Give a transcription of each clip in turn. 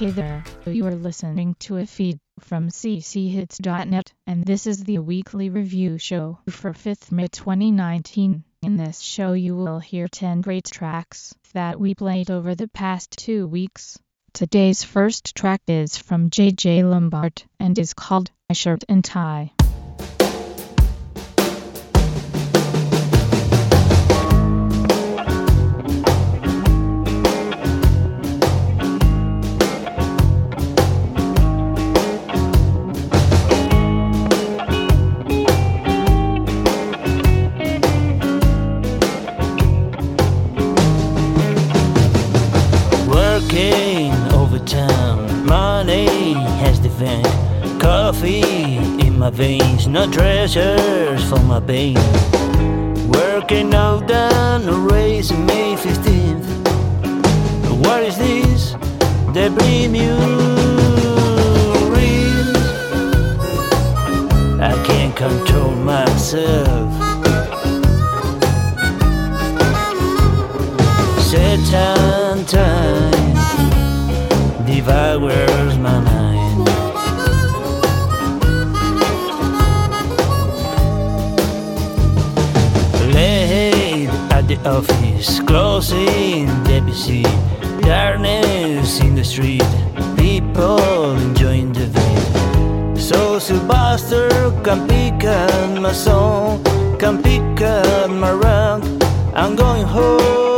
Hey there, you are listening to a feed from cchits.net, and this is the weekly review show for 5th May 2019. In this show you will hear 10 great tracks that we played over the past two weeks. Today's first track is from JJ Lombard and is called Shirt and Tie. Veins, no treasures for my pain. Working out down a race May 15th. What is this? The premium real. I can't control myself. Satan time devours my mind. Office, closing the darkness in the street, people enjoying the view. So Sylvester can pick up my song, can pick up my rank. I'm going home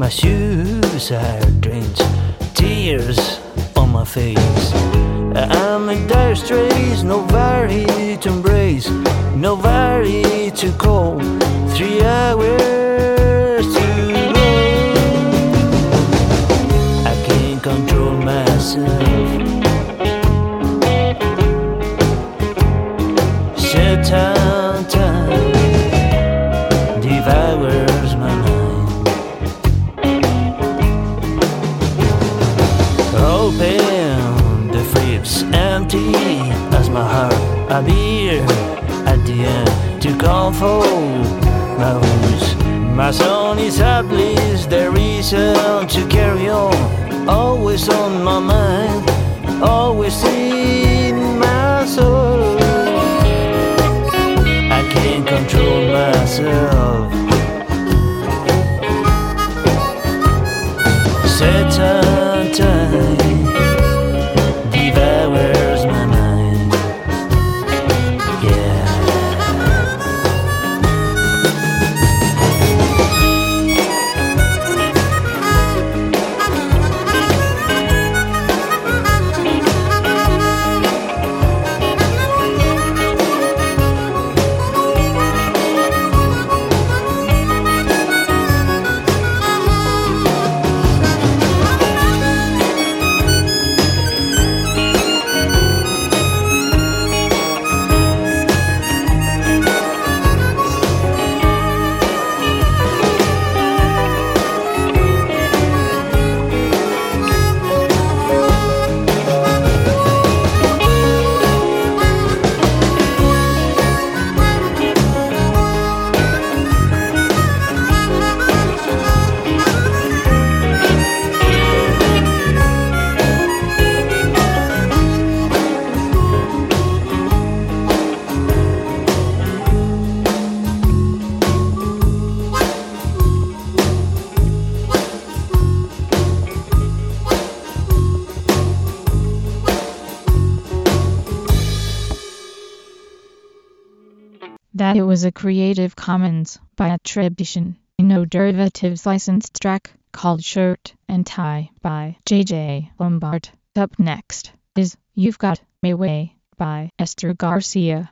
My shoes are drenched. Tears on my face. I'm in dire straits. Nobody to embrace. Nobody to call. Three hours to comfort my wounds. My son is helpless, the reason to carry on. Always on my mind, always in my soul. I can't control myself. Satan time a Creative Commons by attribution, no derivatives licensed track called Shirt and Tie by JJ Lombard. Up next is You've Got Me Way by Esther Garcia.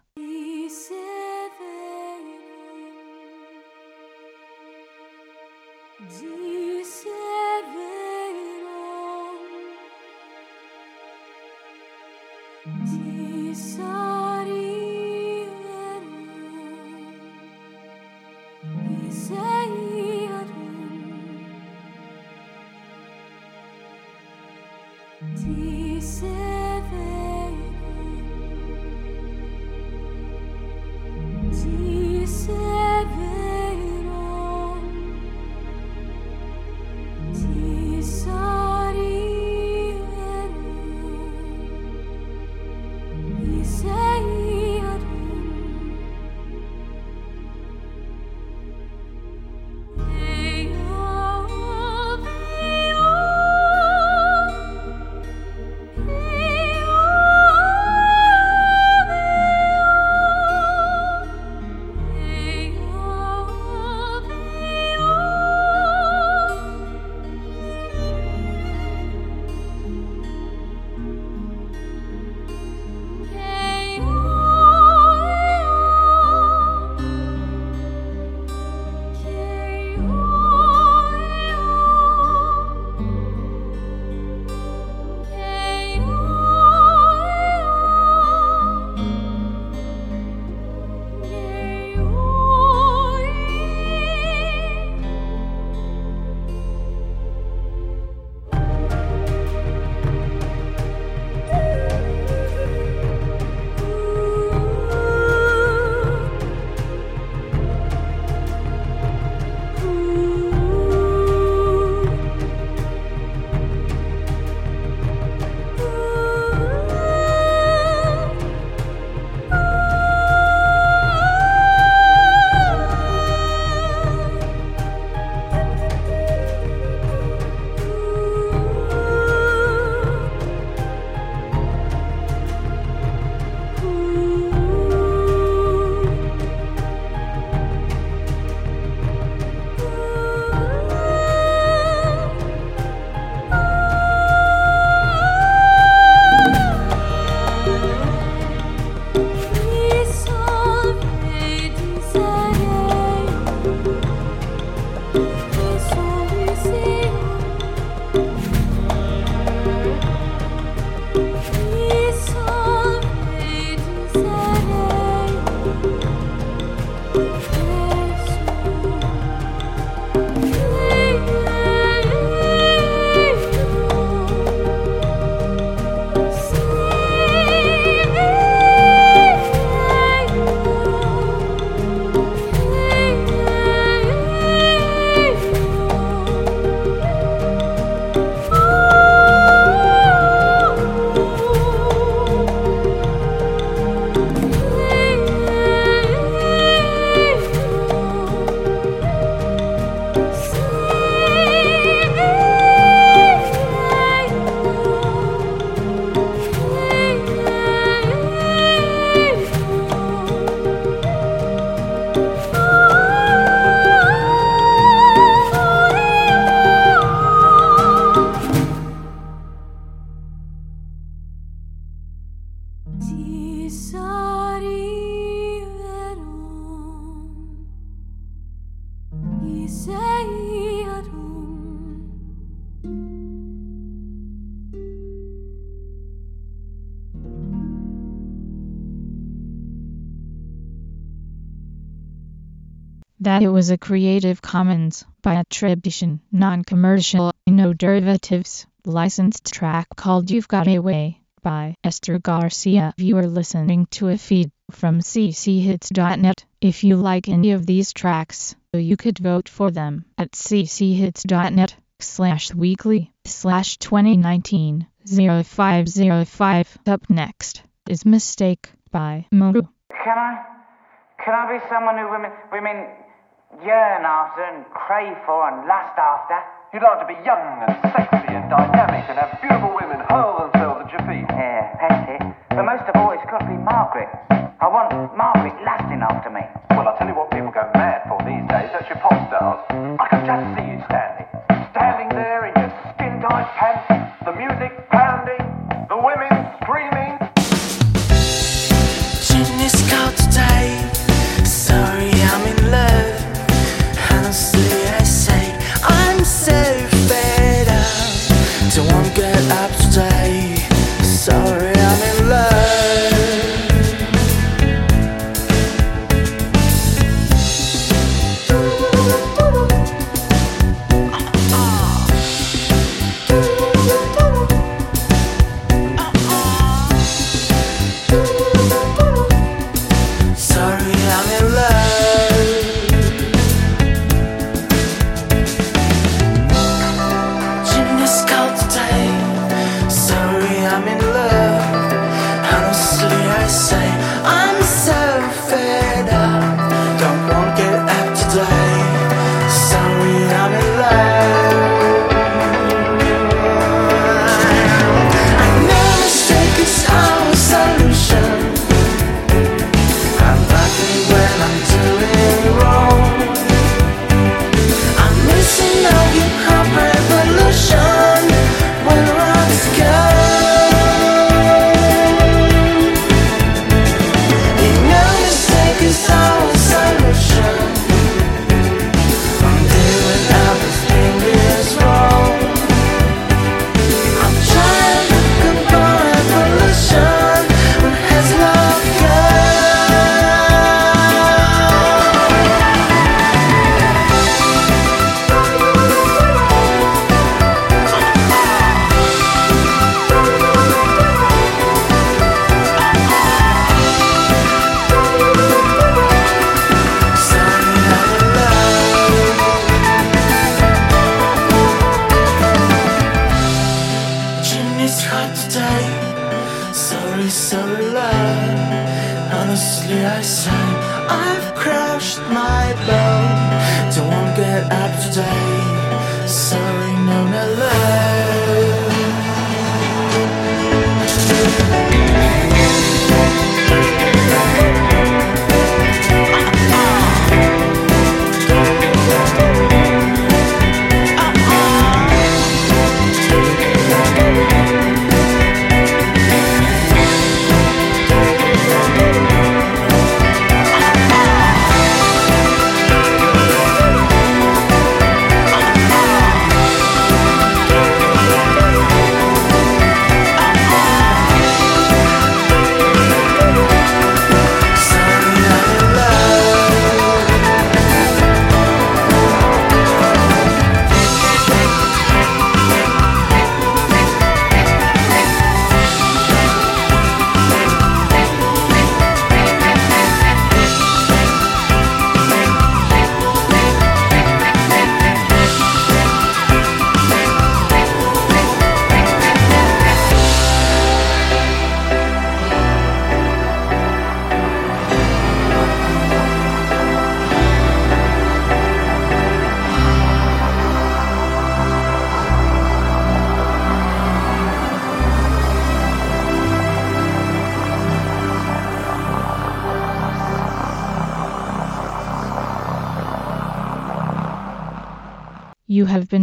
That it was a Creative Commons by attribution, non-commercial, no derivatives, licensed track called You've Got a Way by Esther Garcia. You are listening to a feed from cchits.net. If you like any of these tracks, you could vote for them at cchits.net slash weekly slash 2019 0505. Up next is Mistake by Moru. Can I? Can I be someone who women women yearn after and crave for and lust after. You'd love to be young and sexy and dynamic and have beautiful women hurl themselves at your feet. Yeah, that's it. But most of all, it's got to be Margaret. I want Margaret lasting after me. Well, I tell you what people go mad for these days. That's your pop stars. I can just see you standing. Standing there in your skin-tight pants, the music pounding, the women screaming.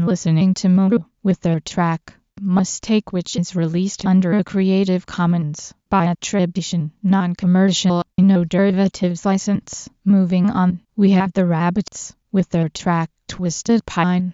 Listening to Moru with their track Mistake which is released under a Creative Commons by attribution, non-commercial, no derivatives license. Moving on, we have the Rabbits with their track Twisted Pine.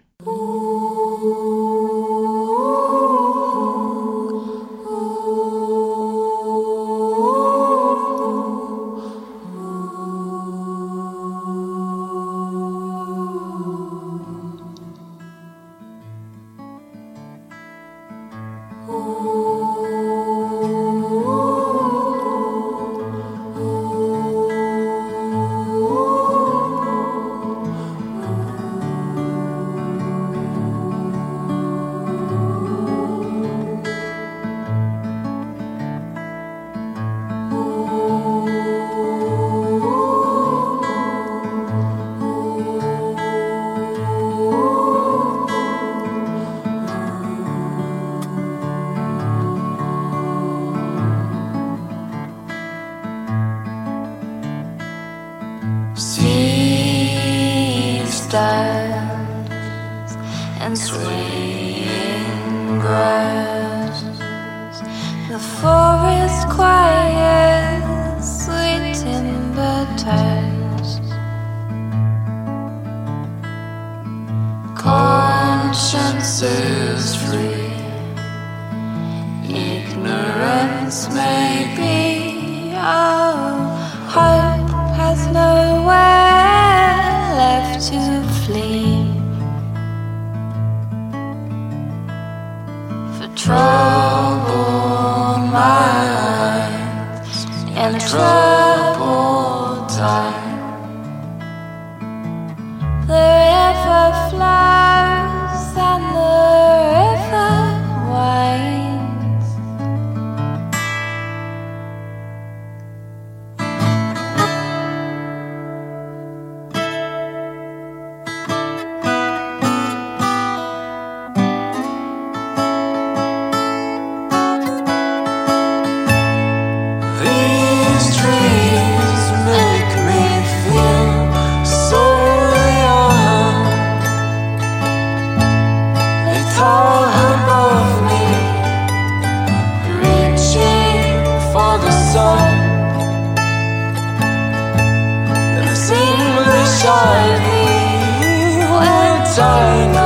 And swaying grass. The forest quiet, sweet timber taps. Conscience is free. Ignorance may and when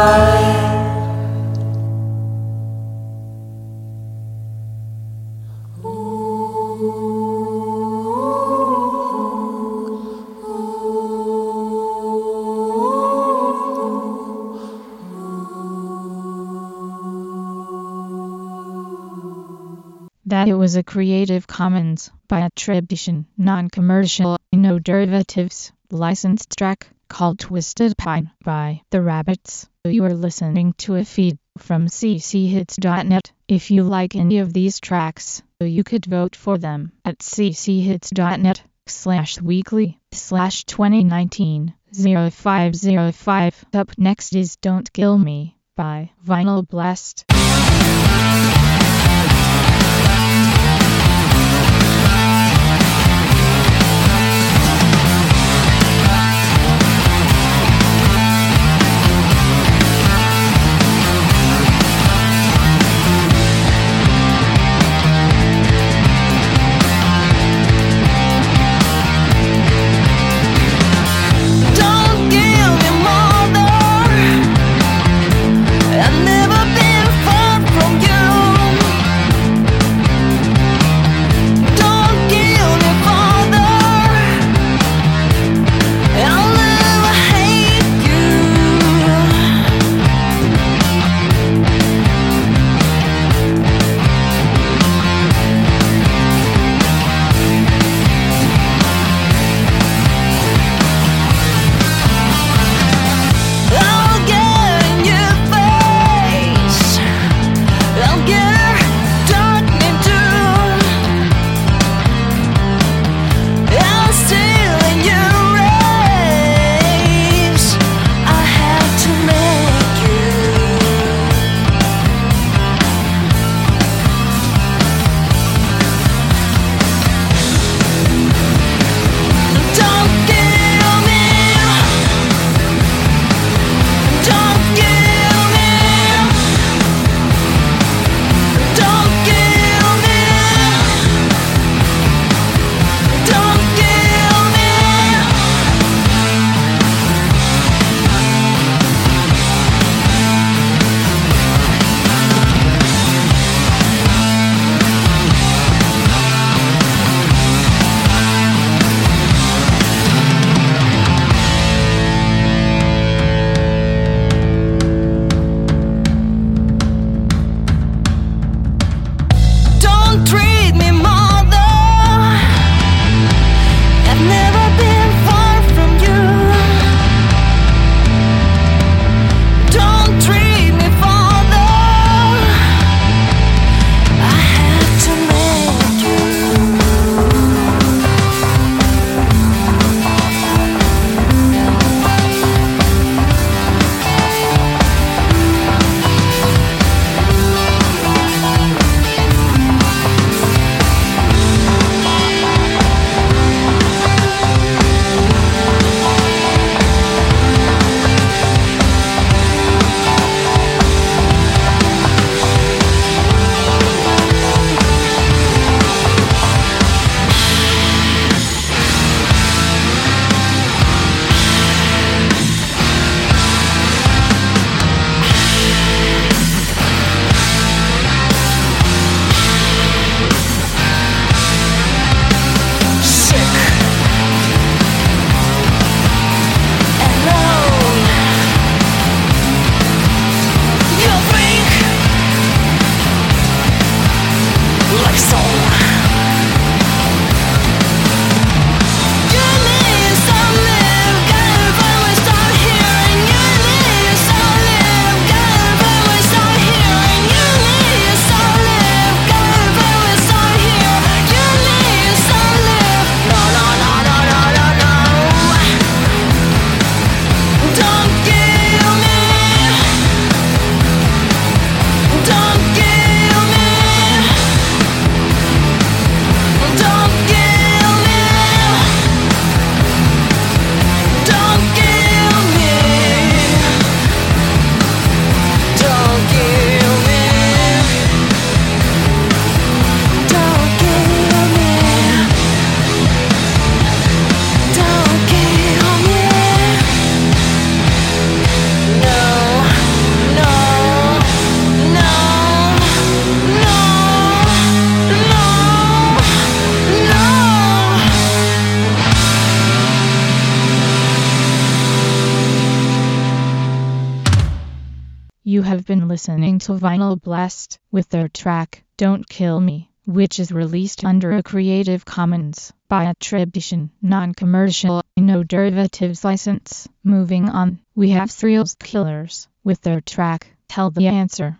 That it was a Creative Commons by attribution, non-commercial, no derivatives, licensed track called Twisted Pine by The Rabbits. You are listening to a feed from cchits.net. If you like any of these tracks, you could vote for them at cchits.net slash weekly slash 2019 0505. Up next is Don't Kill Me by Vinyl Blast. Listening to Vinyl Blast with their track Don't Kill Me, which is released under a Creative Commons by attribution, non-commercial, no derivatives license. Moving on, we have Thrills Killers with their track Tell the Answer.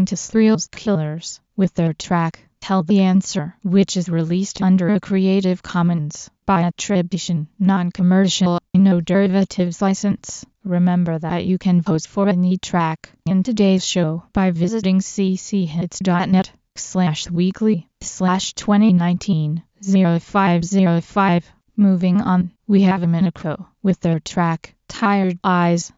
Listening to Thrills Killers with their track Tell the Answer, which is released under a Creative Commons by attribution, non-commercial, no derivatives license. Remember that you can vote for any track in today's show by visiting cchits.net slash weekly slash 2019 0505. Moving on, we have a Minico with their track Tired Eyes.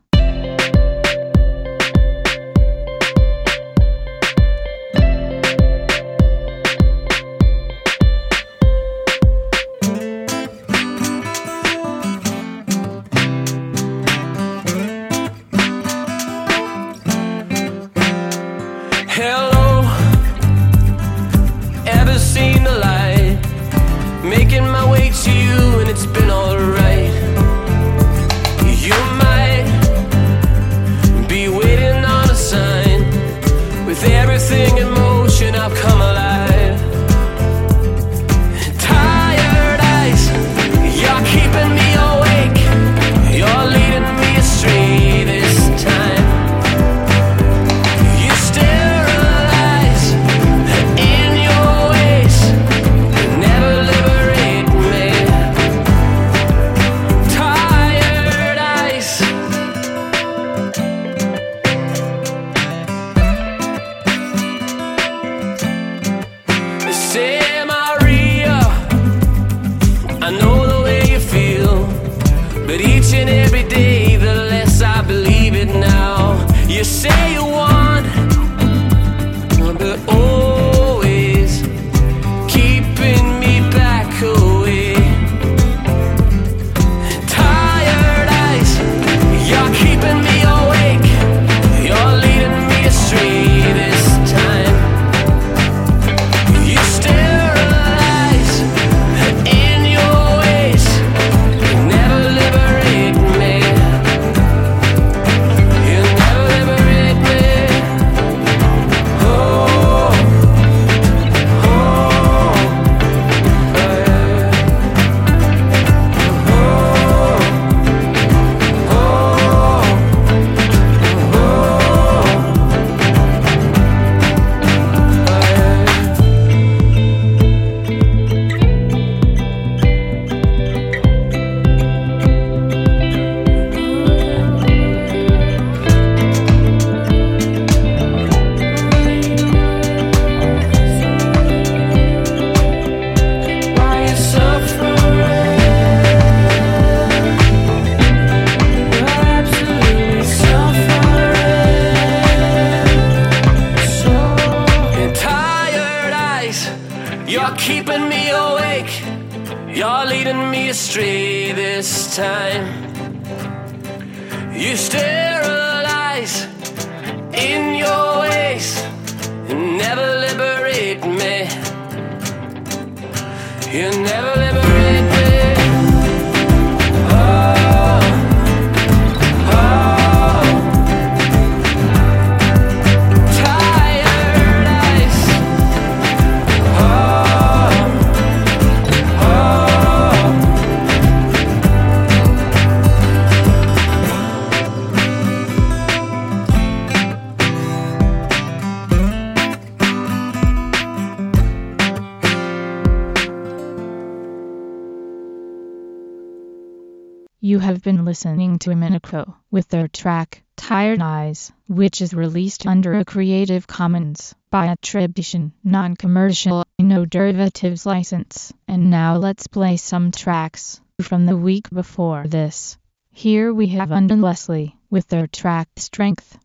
You have been listening to Minico with their track Tired Eyes, which is released under a Creative Commons by attribution, non-commercial, no derivatives license. And now let's play some tracks from the week before this. Here we have Undone Leslie with their track Strength.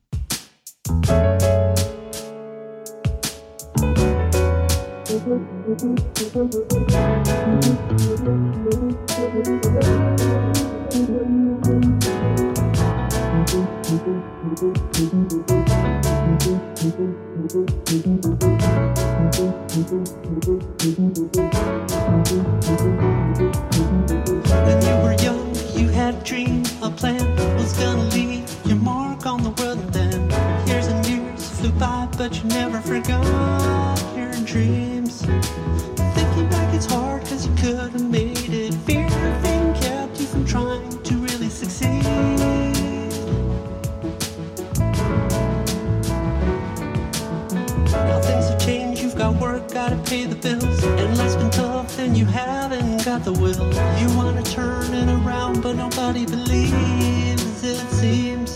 but you never forgot try to pay the bills. And life's been tough and you haven't got the will. You wanna turn it around, but nobody believes it seems.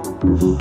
Mm-hmm.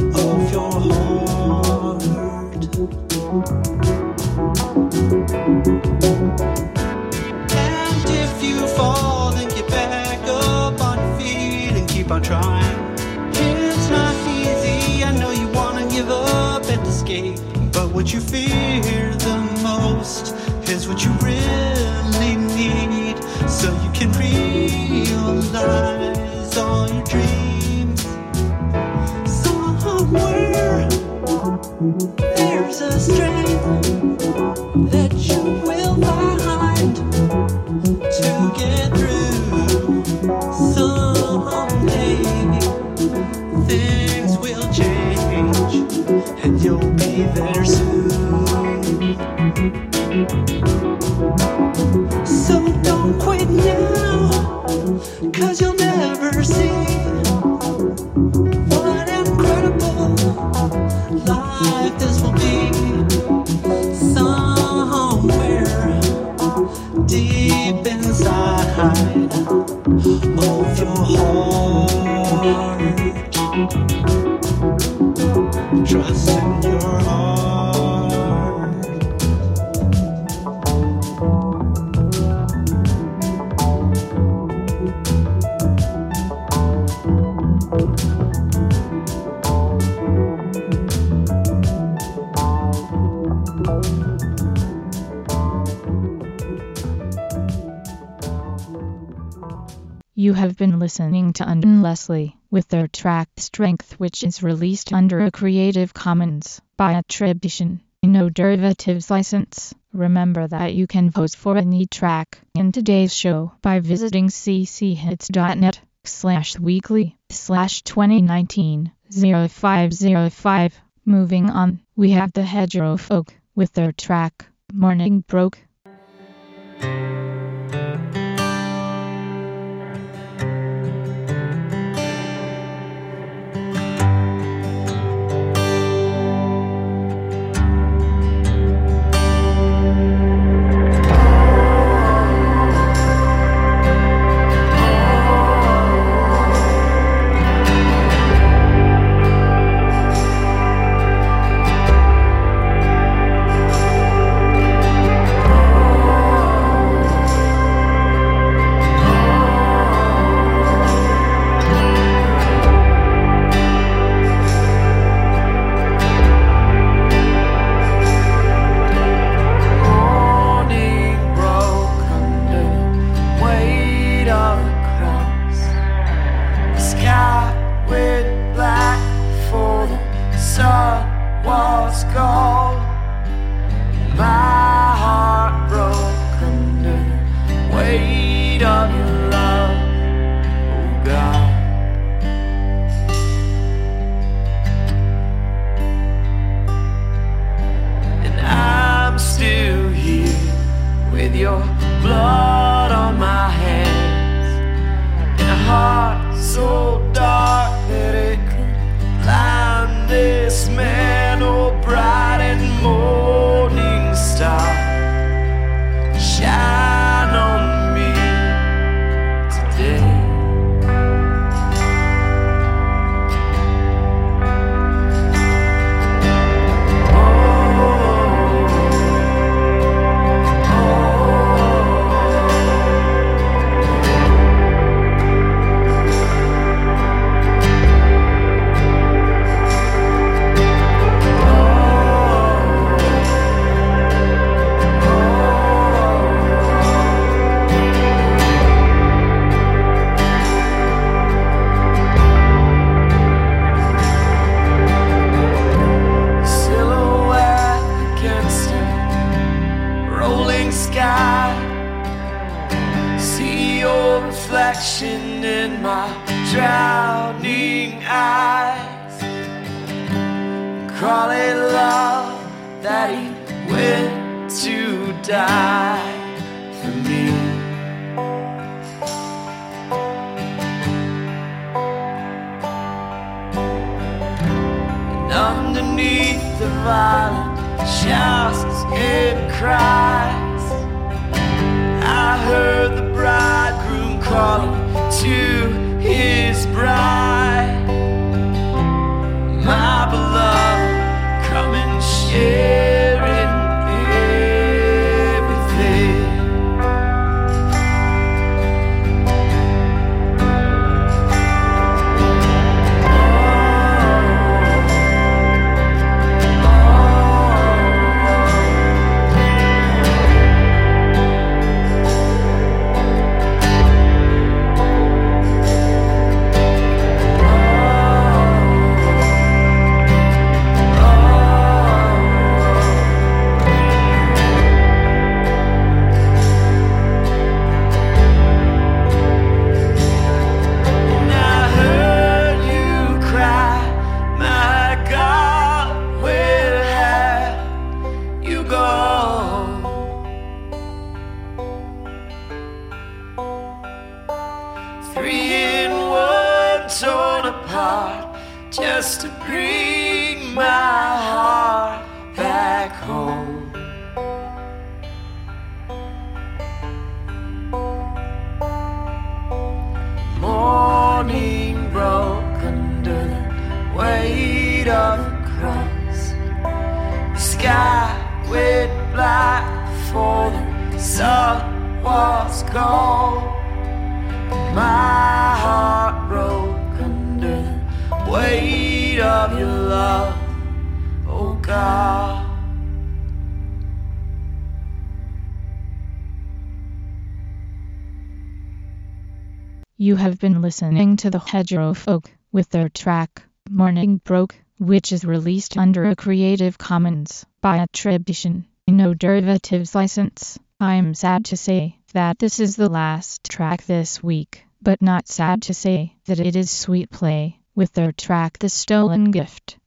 You have been listening to Undone Leslie with their track Strength which is released under a Creative Commons by attribution, no derivatives license. Remember that you can vote for any track in today's show by visiting cchits.net slash weekly slash 2019 0505. Moving on, we have the Hedgerow Folk with their track Morning Broke. It love that he went to die for me. And underneath the violent shouts and cries, I heard the bridegroom calling to his bride. Come and share home. Morning broke under the weight of the cross. The sky went black before the sun was gone. My heart broke under the weight of your love, oh God. You have been listening to the Hedgerow Folk with their track Morning Broke, which is released under a Creative Commons by attribution, no derivatives license. I'm sad to say that this is the last track this week, but not sad to say that it is Sweet Play with their track The Stolen Gift.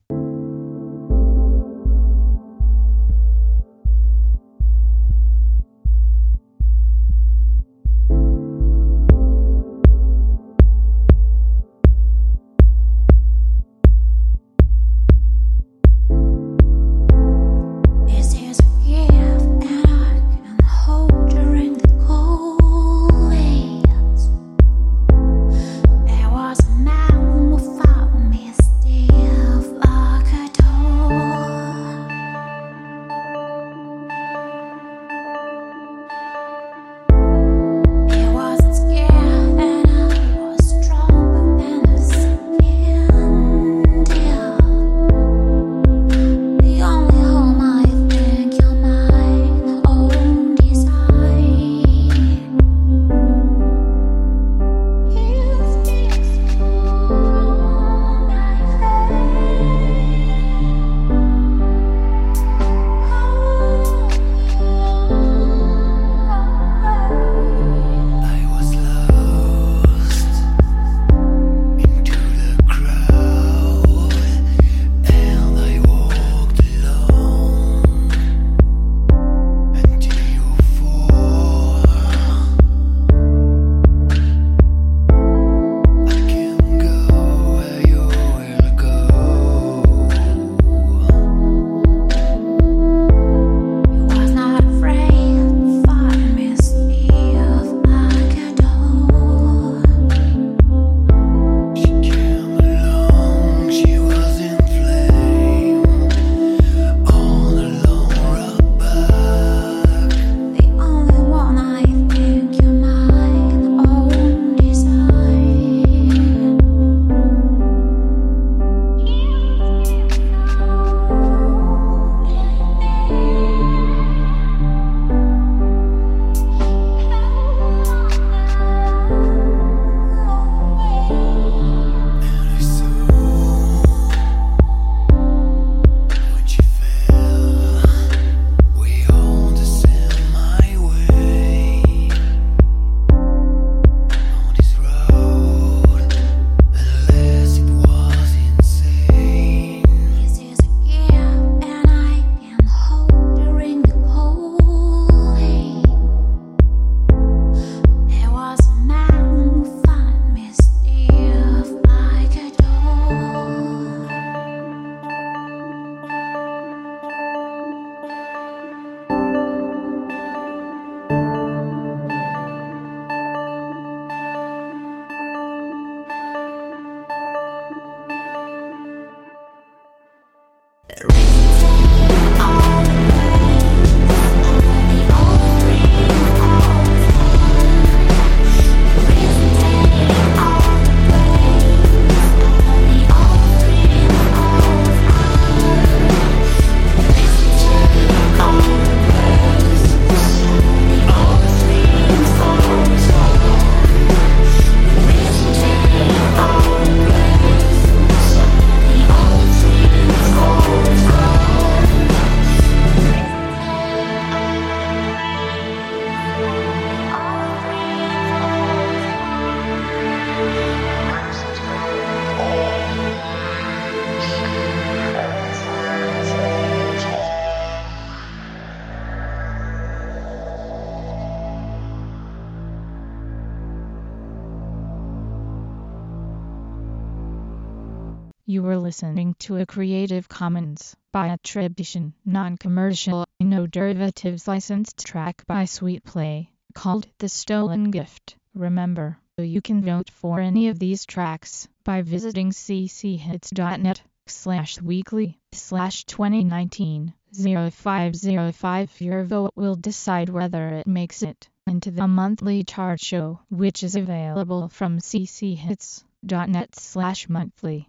Listening to a Creative Commons by attribution, non-commercial, no derivatives licensed track by Sweet Play called The Stolen Gift. Remember, you can vote for any of these tracks by visiting cchits.net slash weekly slash 2019 0505. Your vote will decide whether it makes it into the monthly chart show, which is available from cchits.net slash monthly.